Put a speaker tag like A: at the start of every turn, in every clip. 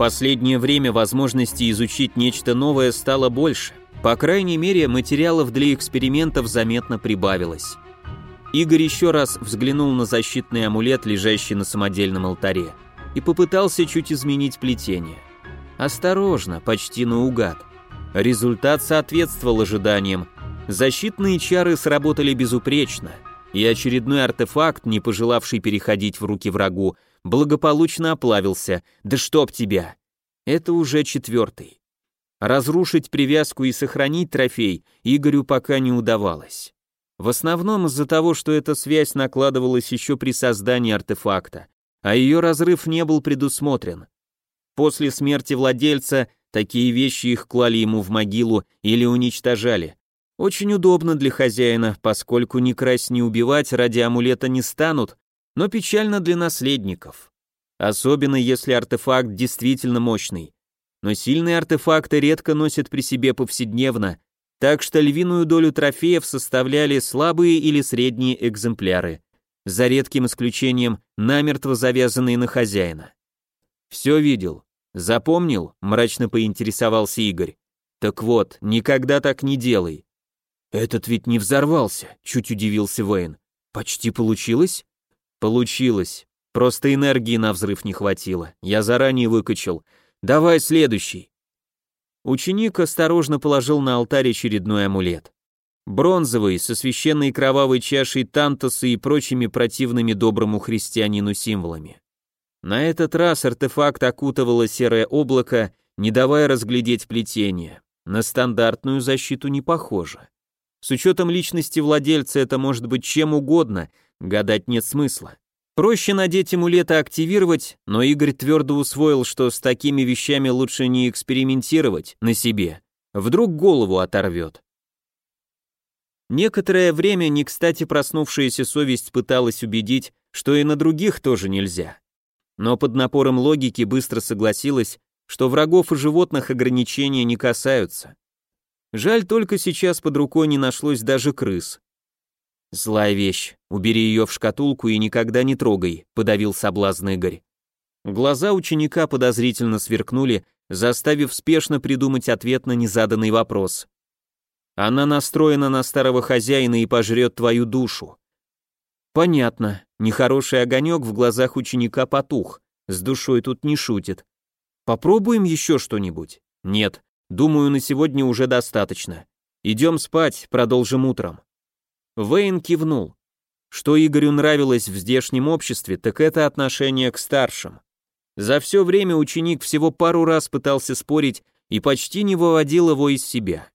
A: последнее время возможности изучить нечто новое стало больше. По крайней мере, материалов для экспериментов заметно прибавилось. Игорь еще раз взглянул на защитный амулет, лежащий на самодельном алтаре, и попытался чуть изменить плетение. Осторожно, почти наугад. Результат соответствовал ожиданиям. Защитные чары сработали безупречно, и очередной артефакт, не пожелавший переходить в руки врагу, благополучно оплавился. Да чтоб тебя! Это уже четвертый. Разрушить привязку и сохранить трофей Игорю пока не удавалось. В основном из-за того, что эта связь накладывалась еще при создании артефакта, а ее разрыв не был предусмотрен. После смерти владельца такие вещи их клали ему в могилу или уничтожали. Очень удобно для хозяина, поскольку ни красть, ни убивать ради амулета не станут, но печально для наследников. Особенно если артефакт действительно мощный. Но сильные артефакты редко носят при себе повседневно, так что львиную долю трофеев составляли слабые или средние экземпляры, за редким исключением намертво завязанные на хозяина. «Все видел. Запомнил?» — мрачно поинтересовался Игорь. «Так вот, никогда так не делай». «Этот ведь не взорвался», — чуть удивился Вейн. «Почти получилось?» «Получилось. Просто энергии на взрыв не хватило. Я заранее выкачал. Давай следующий». Ученик осторожно положил на алтарь очередной амулет. Бронзовый, со священной кровавой чашей Тантоса и прочими противными доброму христианину символами. На этот раз артефакт окутывало серое облако, не давая разглядеть плетение. На стандартную защиту не похоже. С учетом личности владельца это может быть чем угодно, гадать нет смысла. Проще надеть амулет и активировать, но Игорь твердо усвоил, что с такими вещами лучше не экспериментировать на себе. Вдруг голову оторвет. Некоторое время не кстати проснувшаяся совесть пыталась убедить, что и на других тоже нельзя. Но под напором логики быстро согласилась, что врагов и животных ограничения не касаются. Жаль, только сейчас под рукой не нашлось даже крыс. «Злая вещь. Убери ее в шкатулку и никогда не трогай», — подавил соблазн Игорь. Глаза ученика подозрительно сверкнули, заставив спешно придумать ответ на незаданный вопрос. «Она настроена на старого хозяина и пожрет твою душу». «Понятно. Нехороший огонек в глазах ученика потух. С душой тут не шутит. Попробуем еще что-нибудь?» «Нет. Думаю, на сегодня уже достаточно. Идем спать, продолжим утром». Вейн кивнул. Что Игорю нравилось в здешнем обществе, так это отношение к старшим. За все время ученик всего пару раз пытался спорить и почти не выводил его из себя.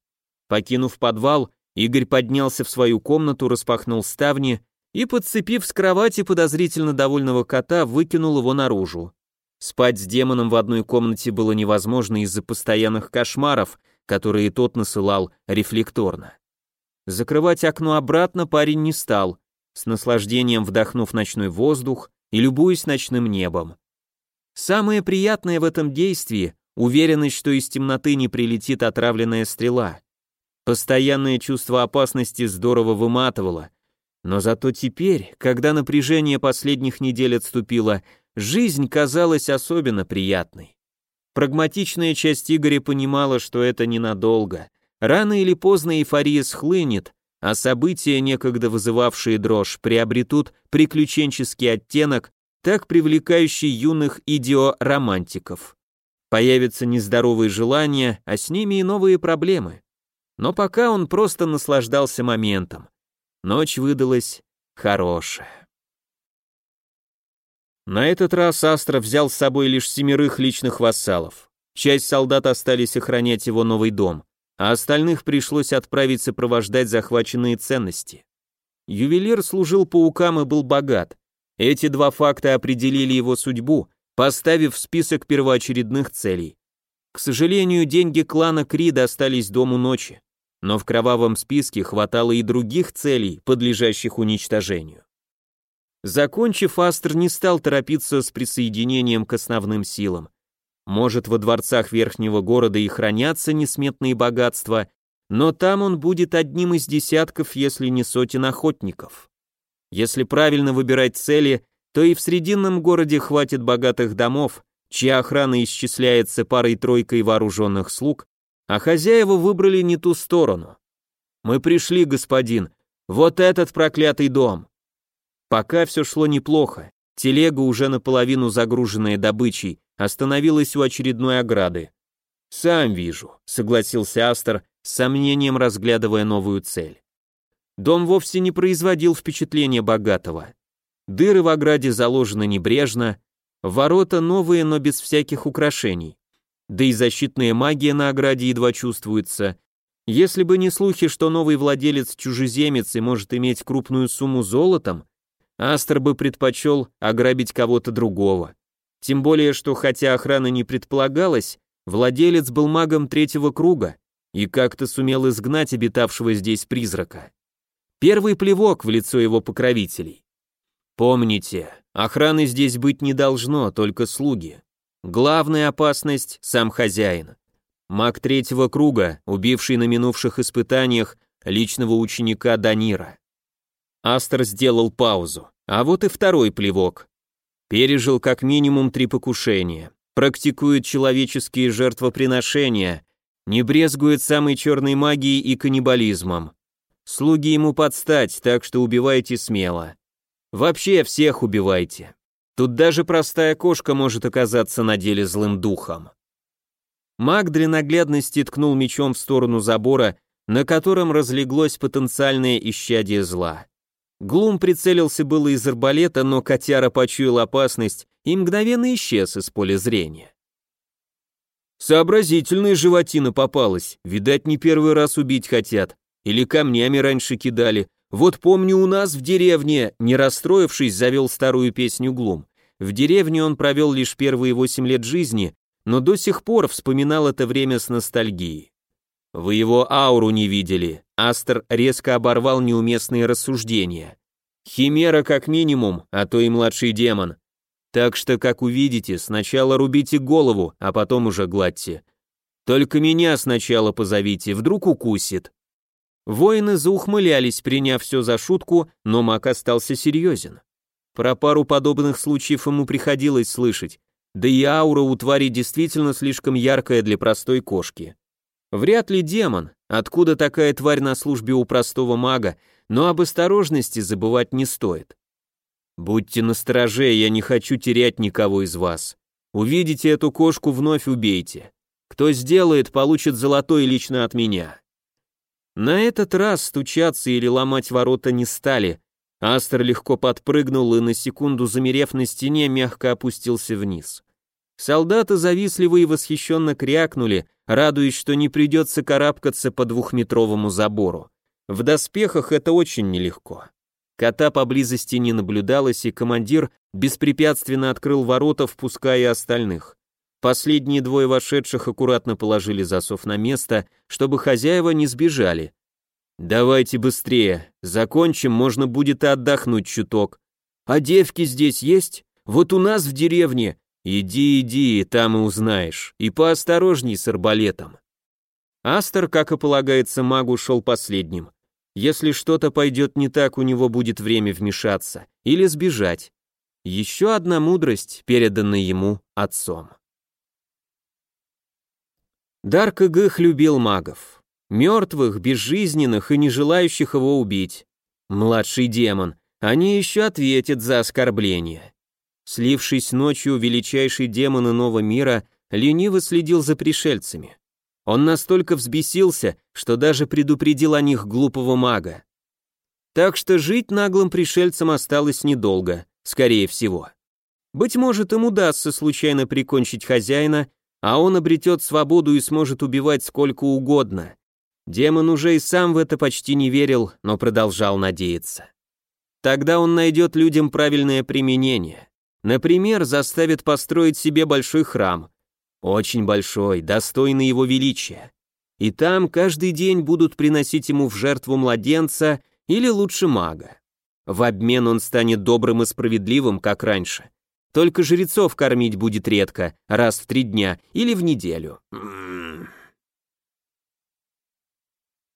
A: Покинув подвал, Игорь поднялся в свою комнату, распахнул ставни и, подцепив с кровати подозрительно довольного кота, выкинул его наружу. Спать с демоном в одной комнате было невозможно из-за постоянных кошмаров, которые тот насылал рефлекторно. Закрывать окно обратно парень не стал, с наслаждением вдохнув ночной воздух и любуясь ночным небом. Самое приятное в этом действии — уверенность, что из темноты не прилетит отравленная стрела. Постоянное чувство опасности здорово выматывало, но зато теперь, когда напряжение последних недель отступило, жизнь казалась особенно приятной. Прагматичная часть Игоря понимала, что это ненадолго, Рано или поздно эйфория схлынет, а события, некогда вызывавшие дрожь, приобретут приключенческий оттенок, так привлекающий юных идиоромантиков. Появятся нездоровые желания, а с ними и новые проблемы. Но пока он просто наслаждался моментом. Ночь выдалась хорошая. На этот раз Астра взял с собой лишь семерых личных вассалов. Часть солдат остались охранять его новый дом а остальных пришлось отправить сопровождать захваченные ценности. Ювелир служил паукам и был богат. Эти два факта определили его судьбу, поставив в список первоочередных целей. К сожалению, деньги клана Кри достались дому ночи, но в кровавом списке хватало и других целей, подлежащих уничтожению. Закончив, Астр не стал торопиться с присоединением к основным силам. Может, во дворцах верхнего города и хранятся несметные богатства, но там он будет одним из десятков, если не сотен охотников. Если правильно выбирать цели, то и в срединном городе хватит богатых домов, чья охрана исчисляется парой-тройкой вооруженных слуг, а хозяева выбрали не ту сторону. «Мы пришли, господин. Вот этот проклятый дом!» Пока все шло неплохо. Телега, уже наполовину загруженная добычей, остановилась у очередной ограды. «Сам вижу», — согласился Астер, с сомнением разглядывая новую цель. Дом вовсе не производил впечатления богатого. Дыры в ограде заложены небрежно, ворота новые, но без всяких украшений. Да и защитная магия на ограде едва чувствуется. Если бы не слухи, что новый владелец чужеземец и может иметь крупную сумму золотом, Астер бы предпочел ограбить кого-то другого. Тем более, что хотя охрана не предполагалась, владелец был магом третьего круга и как-то сумел изгнать обитавшего здесь призрака. Первый плевок в лицо его покровителей. Помните, охраны здесь быть не должно, только слуги. Главная опасность — сам хозяин. Маг третьего круга, убивший на минувших испытаниях личного ученика Данира. Астер сделал паузу. А вот и второй плевок. Пережил как минимум три покушения. Практикует человеческие жертвоприношения. Не брезгует самой черной магией и каннибализмом. Слуги ему подстать, так что убивайте смело. Вообще всех убивайте. Тут даже простая кошка может оказаться на деле злым духом. Маг для наглядности ткнул мечом в сторону забора, на котором разлеглось потенциальное исчадие зла. Глум прицелился было из арбалета, но котяра почуял опасность и мгновенно исчез из поля зрения. Сообразительная животина попалась, видать, не первый раз убить хотят, или камнями раньше кидали. Вот помню у нас в деревне, не расстроившись, завел старую песню Глум. В деревне он провел лишь первые восемь лет жизни, но до сих пор вспоминал это время с ностальгией. Вы его ауру не видели. Астер резко оборвал неуместные рассуждения. Химера как минимум, а то и младший демон. Так что, как увидите, сначала рубите голову, а потом уже гладьте. Только меня сначала позовите, вдруг укусит. Воины заухмылялись, приняв все за шутку, но маг остался серьезен. Про пару подобных случаев ему приходилось слышать, да и аура у твари действительно слишком яркая для простой кошки. Вряд ли демон, откуда такая тварь на службе у простого мага, но об осторожности забывать не стоит. Будьте настороже, я не хочу терять никого из вас. Увидите эту кошку, вновь убейте. Кто сделает, получит золотой лично от меня. На этот раз стучаться или ломать ворота не стали. Астер легко подпрыгнул и на секунду замерев на стене, мягко опустился вниз. Солдаты завистливо и восхищенно крякнули, радуясь, что не придется карабкаться по двухметровому забору. В доспехах это очень нелегко. Кота поблизости не наблюдалось, и командир беспрепятственно открыл ворота, впуская остальных. Последние двое вошедших аккуратно положили засов на место, чтобы хозяева не сбежали. «Давайте быстрее, закончим, можно будет и отдохнуть чуток. А девки здесь есть? Вот у нас в деревне «Иди, иди, там и узнаешь. И поосторожней с арбалетом». Астер, как и полагается магу, шел последним. Если что-то пойдет не так, у него будет время вмешаться или сбежать. Еще одна мудрость, переданная ему отцом. Дарк Игых любил магов. Мертвых, безжизненных и не желающих его убить. Младший демон. Они еще ответят за оскорбление. Слившись ночью, величайший демон иного мира лениво следил за пришельцами. Он настолько взбесился, что даже предупредил о них глупого мага. Так что жить наглым пришельцам осталось недолго, скорее всего. Быть может, им удастся случайно прикончить хозяина, а он обретет свободу и сможет убивать сколько угодно. Демон уже и сам в это почти не верил, но продолжал надеяться. Тогда он найдет людям правильное применение. Например, заставит построить себе большой храм. Очень большой, достойный его величия. И там каждый день будут приносить ему в жертву младенца или лучше мага. В обмен он станет добрым и справедливым, как раньше. Только жрецов кормить будет редко, раз в три дня или в неделю.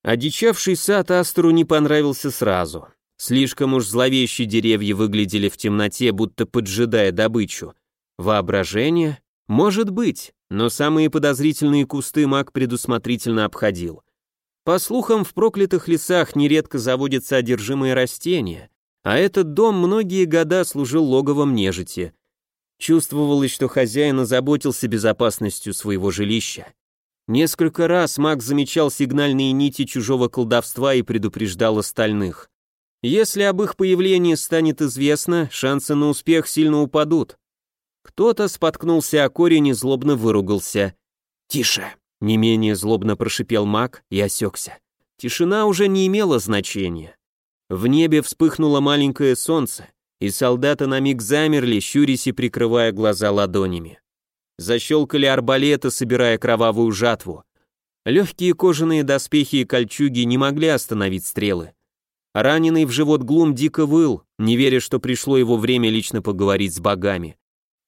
A: Одичавший сад Астру не понравился сразу. Слишком уж зловещие деревья выглядели в темноте, будто поджидая добычу. Воображение? Может быть, но самые подозрительные кусты маг предусмотрительно обходил. По слухам, в проклятых лесах нередко заводятся одержимые растения, а этот дом многие года служил логовом нежити. Чувствовалось, что хозяин озаботился безопасностью своего жилища. Несколько раз маг замечал сигнальные нити чужого колдовства и предупреждал остальных. Если об их появлении станет известно, шансы на успех сильно упадут. Кто-то споткнулся о корень и злобно выругался. «Тише!» — не менее злобно прошипел маг и осекся. Тишина уже не имела значения. В небе вспыхнуло маленькое солнце, и солдаты на миг замерли, щурясь и прикрывая глаза ладонями. Защелкали арбалеты, собирая кровавую жатву. Легкие кожаные доспехи и кольчуги не могли остановить стрелы. Раненый в живот Глум дико выл, не веря, что пришло его время лично поговорить с богами.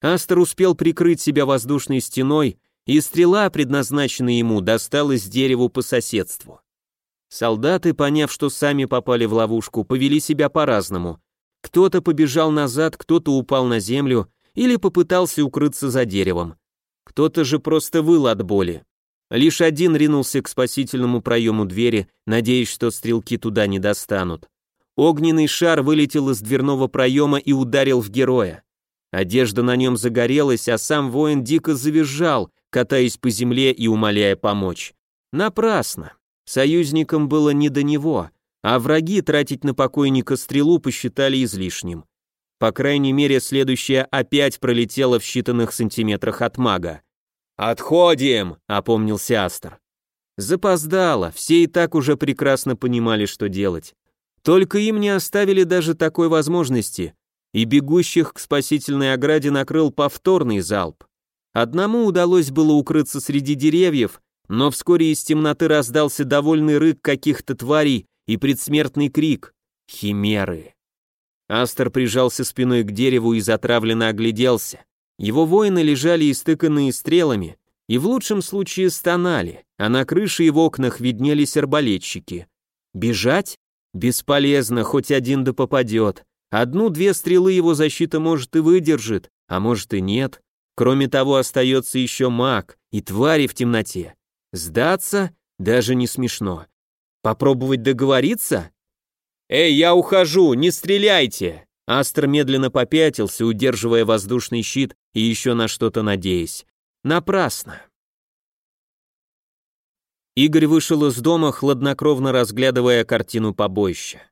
A: Астер успел прикрыть себя воздушной стеной, и стрела, предназначенная ему, досталась дереву по соседству. Солдаты, поняв, что сами попали в ловушку, повели себя по-разному. Кто-то побежал назад, кто-то упал на землю или попытался укрыться за деревом. Кто-то же просто выл от боли. Лишь один ринулся к спасительному проему двери, надеясь, что стрелки туда не достанут. Огненный шар вылетел из дверного проема и ударил в героя. Одежда на нем загорелась, а сам воин дико завизжал, катаясь по земле и умоляя помочь. Напрасно. Союзникам было не до него, а враги тратить на покойника стрелу посчитали излишним. По крайней мере, следующая опять пролетела в считанных сантиметрах от мага. «Отходим!» — опомнился Астер. Запоздало, все и так уже прекрасно понимали, что делать. Только им не оставили даже такой возможности, и бегущих к спасительной ограде накрыл повторный залп. Одному удалось было укрыться среди деревьев, но вскоре из темноты раздался довольный рык каких-то тварей и предсмертный крик «Химеры!». Астер прижался спиной к дереву и затравленно огляделся. Его воины лежали истыканные стрелами и в лучшем случае стонали, а на крыше и в окнах виднелись арбалетчики. Бежать? Бесполезно, хоть один да попадет. Одну-две стрелы его защита может и выдержит, а может и нет. Кроме того, остается еще маг и твари в темноте. Сдаться? Даже не смешно. Попробовать договориться? «Эй, я ухожу, не стреляйте!» Астр медленно попятился, удерживая воздушный щит и еще на что-то надеясь. Напрасно. Игорь вышел из дома, хладнокровно разглядывая картину побоища.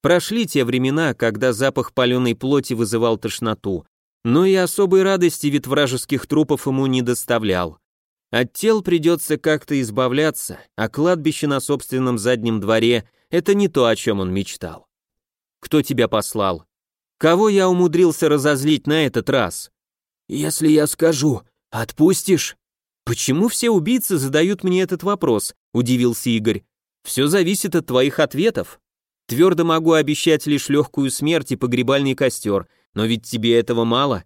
A: Прошли те времена, когда запах паленой плоти вызывал тошноту, но и особой радости вид вражеских трупов ему не доставлял. От тел придется как-то избавляться, а кладбище на собственном заднем дворе — это не то, о чем он мечтал. Кто тебя послал? Кого я умудрился разозлить на этот раз? Если я скажу, отпустишь? Почему все убийцы задают мне этот вопрос? Удивился Игорь. Все зависит от твоих ответов. Твердо могу обещать лишь легкую смерть и погребальный костер, но ведь тебе этого мало.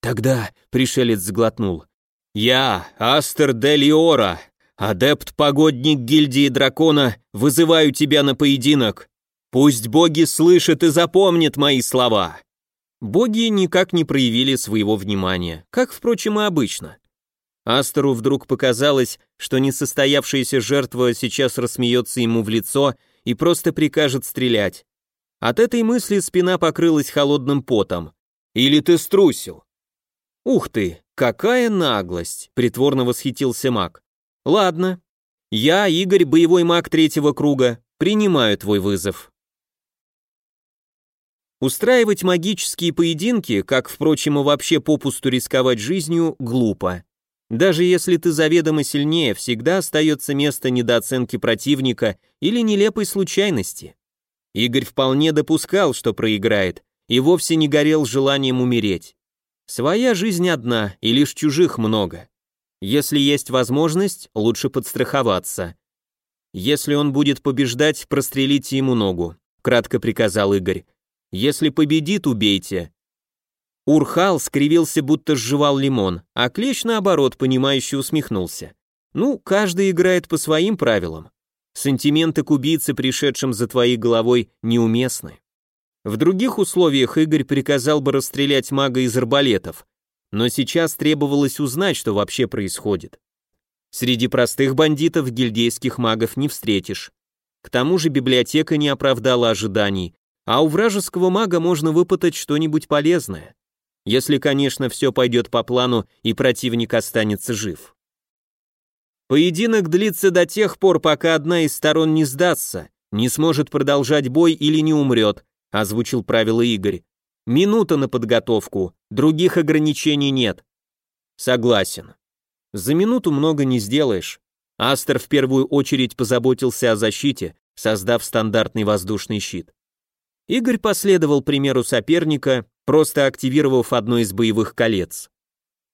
A: Тогда, пришелец сглотнул, «Я, Астер Делиора, адепт-погодник гильдии дракона, вызываю тебя на поединок. Пусть боги слышат и запомнят мои слова». Боги никак не проявили своего внимания, как, впрочем, и обычно. Астеру вдруг показалось, что несостоявшаяся жертва сейчас рассмеется ему в лицо и просто прикажет стрелять. От этой мысли спина покрылась холодным потом. «Или ты струсил?» «Ух ты, какая наглость!» — притворно восхитился маг. «Ладно, я, Игорь, боевой маг третьего круга, принимаю твой вызов». Устраивать магические поединки, как, впрочем, и вообще попусту рисковать жизнью, глупо. Даже если ты заведомо сильнее, всегда остается место недооценки противника или нелепой случайности. Игорь вполне допускал, что проиграет, и вовсе не горел желанием умереть. Своя жизнь одна, и лишь чужих много. Если есть возможность, лучше подстраховаться. Если он будет побеждать, прострелите ему ногу, кратко приказал Игорь. Если победит, убейте. Урхал скривился, будто сживал лимон, а Клещ, наоборот, понимающе усмехнулся. Ну, каждый играет по своим правилам. Сантименты к убийце, пришедшим за твоей головой, неуместны. В других условиях Игорь приказал бы расстрелять мага из арбалетов, но сейчас требовалось узнать, что вообще происходит. Среди простых бандитов гильдейских магов не встретишь. К тому же библиотека не оправдала ожиданий, а у вражеского мага можно выпытать что-нибудь полезное. Если, конечно, все пойдет по плану и противник останется жив. Поединок длится до тех пор, пока одна из сторон не сдастся, не сможет продолжать бой или не умрет, озвучил правила Игорь. Минута на подготовку, других ограничений нет. Согласен. За минуту много не сделаешь. Астер в первую очередь позаботился о защите, создав стандартный воздушный щит. Игорь последовал примеру соперника, просто активировав одно из боевых колец.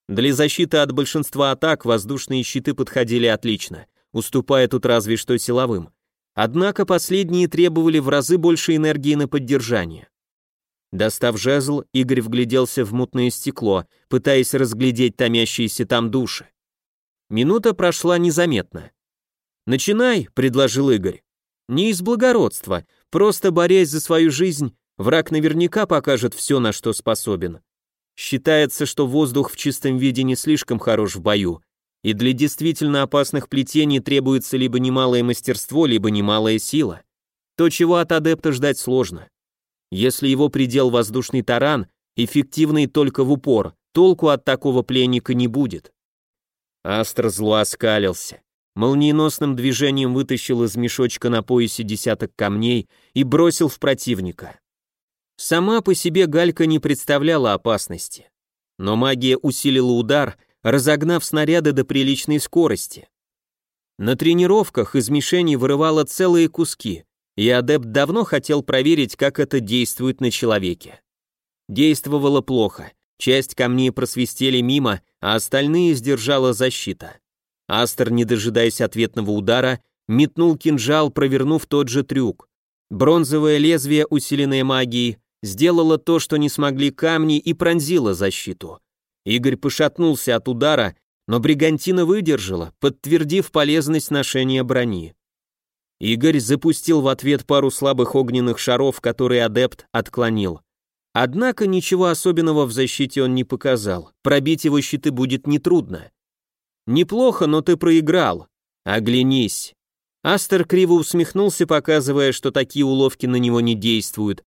A: Для защиты от большинства атак воздушные щиты подходили отлично, уступая тут разве что силовым. Однако последние требовали в разы больше энергии на поддержание. Достав жезл, Игорь вгляделся в мутное стекло, пытаясь разглядеть томящиеся там души. Минута прошла незаметно. «Начинай», — предложил Игорь. «Не из благородства, просто борясь за свою жизнь, враг наверняка покажет все, на что способен. Считается, что воздух в чистом виде не слишком хорош в бою, и для действительно опасных плетений требуется либо немалое мастерство, либо немалая сила. То, чего от адепта ждать сложно. Если его предел воздушный таран, эффективный только в упор, толку от такого пленника не будет. Астр зло оскалился. Молниеносным движением вытащил из мешочка на поясе десяток камней и бросил в противника. Сама по себе галька не представляла опасности. Но магия усилила удар, разогнав снаряды до приличной скорости. На тренировках из мишени вырывало целые куски, и адепт давно хотел проверить, как это действует на человеке. Действовало плохо, часть камней просвистели мимо, а остальные сдержала защита. Астер, не дожидаясь ответного удара, метнул кинжал, провернув тот же трюк. Бронзовое лезвие, усиленное магией, сделало то, что не смогли камни, и пронзило защиту. Игорь пошатнулся от удара, но бригантина выдержала, подтвердив полезность ношения брони. Игорь запустил в ответ пару слабых огненных шаров, которые адепт отклонил. Однако ничего особенного в защите он не показал, пробить его щиты будет нетрудно. «Неплохо, но ты проиграл. Оглянись». Астер криво усмехнулся, показывая, что такие уловки на него не действуют.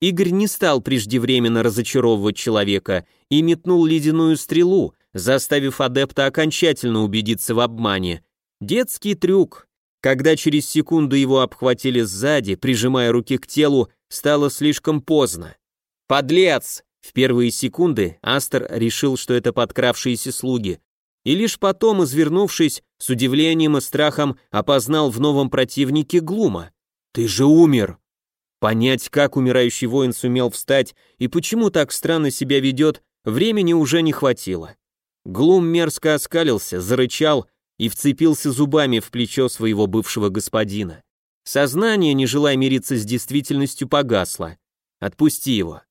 A: Игорь не стал преждевременно разочаровывать человека и метнул ледяную стрелу, заставив адепта окончательно убедиться в обмане. Детский трюк, когда через секунду его обхватили сзади, прижимая руки к телу, стало слишком поздно. «Подлец!» В первые секунды Астер решил, что это подкравшиеся слуги, и лишь потом, извернувшись, с удивлением и страхом опознал в новом противнике Глума. «Ты же умер!» Понять, как умирающий воин сумел встать и почему так странно себя ведет, времени уже не хватило. Глум мерзко оскалился, зарычал и вцепился зубами в плечо своего бывшего господина. Сознание, не желая мириться с действительностью, погасло. «Отпусти его».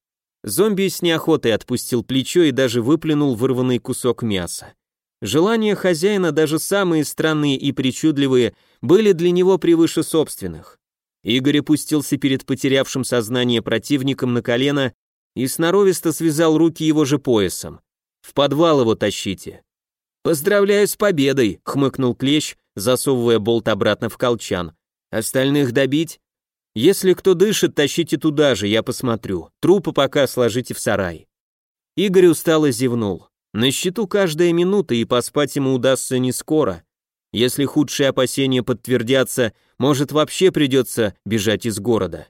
A: Зомби с неохотой отпустил плечо и даже выплюнул вырванный кусок мяса. Желания хозяина, даже самые странные и причудливые, были для него превыше собственных. Игорь опустился перед потерявшим сознание противником на колено и сноровисто связал руки его же поясом. «В подвал его тащите. «Поздравляю с победой!» — хмыкнул Клещ, засовывая болт обратно в колчан. «Остальных добить?» «Если кто дышит, тащите туда же, я посмотрю. Трупы пока сложите в сарай». Игорь устало зевнул. На счету каждая минута, и поспать ему удастся не скоро. Если худшие опасения подтвердятся, может вообще придется бежать из города.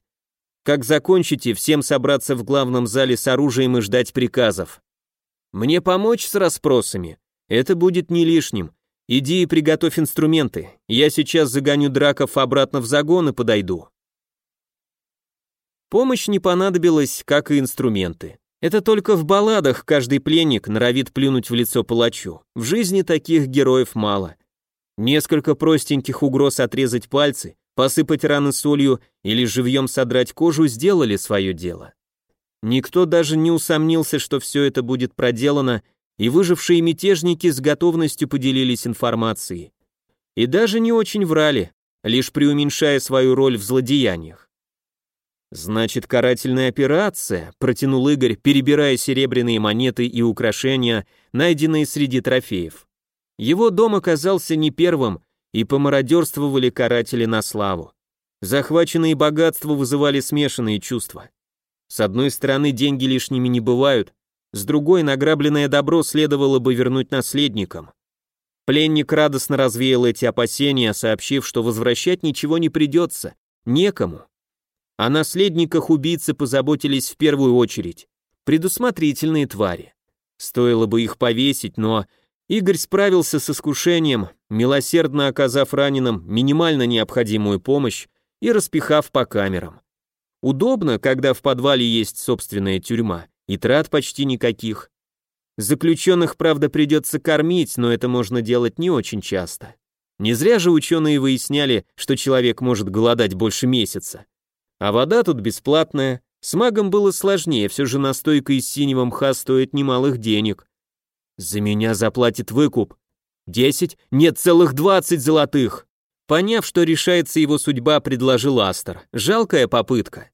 A: Как закончите, всем собраться в главном зале с оружием и ждать приказов. Мне помочь с расспросами? Это будет не лишним. Иди и приготовь инструменты. Я сейчас загоню драков обратно в загон и подойду. Помощь не понадобилась, как и инструменты. Это только в балладах каждый пленник норовит плюнуть в лицо палачу. В жизни таких героев мало. Несколько простеньких угроз отрезать пальцы, посыпать раны солью или живьем содрать кожу сделали свое дело. Никто даже не усомнился, что все это будет проделано и выжившие мятежники с готовностью поделились информацией. И даже не очень врали, лишь преуменьшая свою роль в злодеяниях. «Значит, карательная операция», — протянул Игорь, перебирая серебряные монеты и украшения, найденные среди трофеев. Его дом оказался не первым, и помародерствовали каратели на славу. Захваченные богатства вызывали смешанные чувства. С одной стороны, деньги лишними не бывают, с другой, награбленное добро следовало бы вернуть наследникам. Пленник радостно развеял эти опасения, сообщив, что возвращать ничего не придется, некому. О наследниках убийцы позаботились в первую очередь. Предусмотрительные твари. Стоило бы их повесить, но Игорь справился с искушением, милосердно оказав раненым минимально необходимую помощь и распихав по камерам. Удобно, когда в подвале есть собственная тюрьма, и трат почти никаких. Заключенных, правда, придется кормить, но это можно делать не очень часто. Не зря же ученые выясняли, что человек может голодать больше месяца. А вода тут бесплатная. С магом было сложнее, все же настойка из синего мха стоит немалых денег. За меня заплатит выкуп. Десять? Нет, целых двадцать золотых. Поняв, что решается его судьба, предложил Астер. Жалкая попытка.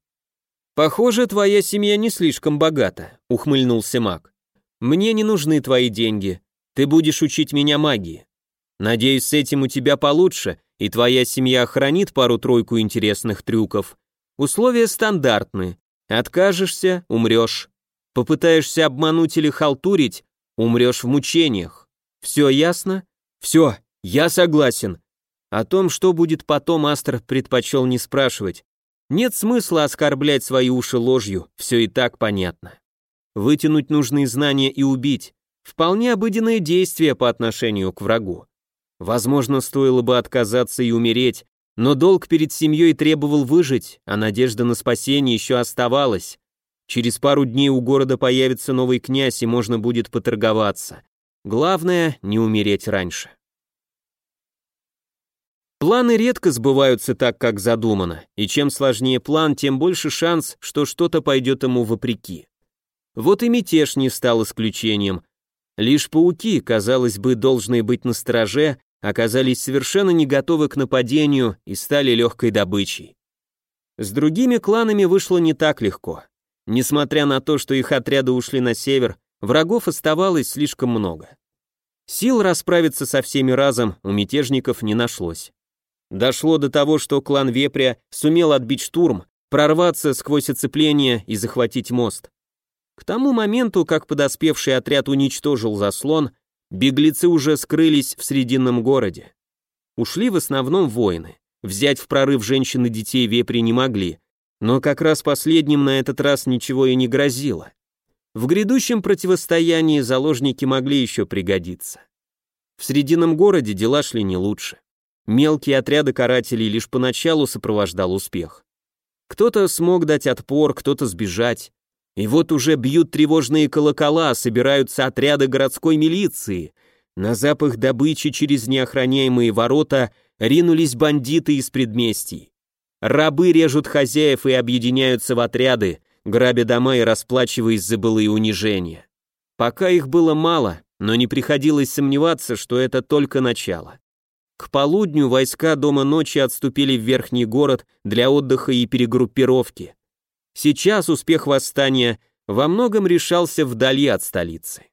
A: Похоже, твоя семья не слишком богата, ухмыльнулся маг. Мне не нужны твои деньги. Ты будешь учить меня магии. Надеюсь, с этим у тебя получше, и твоя семья хранит пару-тройку интересных трюков. Условия стандартны. Откажешься – умрешь. Попытаешься обмануть или халтурить – умрешь в мучениях. Все ясно? Все, я согласен. О том, что будет потом, Астр предпочел не спрашивать. Нет смысла оскорблять свои уши ложью, все и так понятно. Вытянуть нужные знания и убить – вполне обыденное действие по отношению к врагу. Возможно, стоило бы отказаться и умереть, но долг перед семьей требовал выжить, а надежда на спасение еще оставалась. Через пару дней у города появится новый князь, и можно будет поторговаться. Главное — не умереть раньше. Планы редко сбываются так, как задумано, и чем сложнее план, тем больше шанс, что что-то пойдет ему вопреки. Вот и мятеж не стал исключением. Лишь пауки, казалось бы, должны быть на стороже, оказались совершенно не готовы к нападению и стали легкой добычей. С другими кланами вышло не так легко. Несмотря на то, что их отряды ушли на север, врагов оставалось слишком много. Сил расправиться со всеми разом у мятежников не нашлось. Дошло до того, что клан Вепря сумел отбить штурм, прорваться сквозь оцепление и захватить мост. К тому моменту, как подоспевший отряд уничтожил заслон, Беглецы уже скрылись в срединном городе. Ушли в основном воины. Взять в прорыв женщин и детей вепри не могли, но как раз последним на этот раз ничего и не грозило. В грядущем противостоянии заложники могли еще пригодиться. В срединном городе дела шли не лучше. Мелкие отряды карателей лишь поначалу сопровождал успех. Кто-то смог дать отпор, кто-то сбежать, и вот уже бьют тревожные колокола, собираются отряды городской милиции. На запах добычи через неохраняемые ворота ринулись бандиты из предместий. Рабы режут хозяев и объединяются в отряды, грабя дома и расплачиваясь за былые унижения. Пока их было мало, но не приходилось сомневаться, что это только начало. К полудню войска Дома ночи отступили в верхний город для отдыха и перегруппировки. Сейчас успех восстания во многом решался вдали от столицы.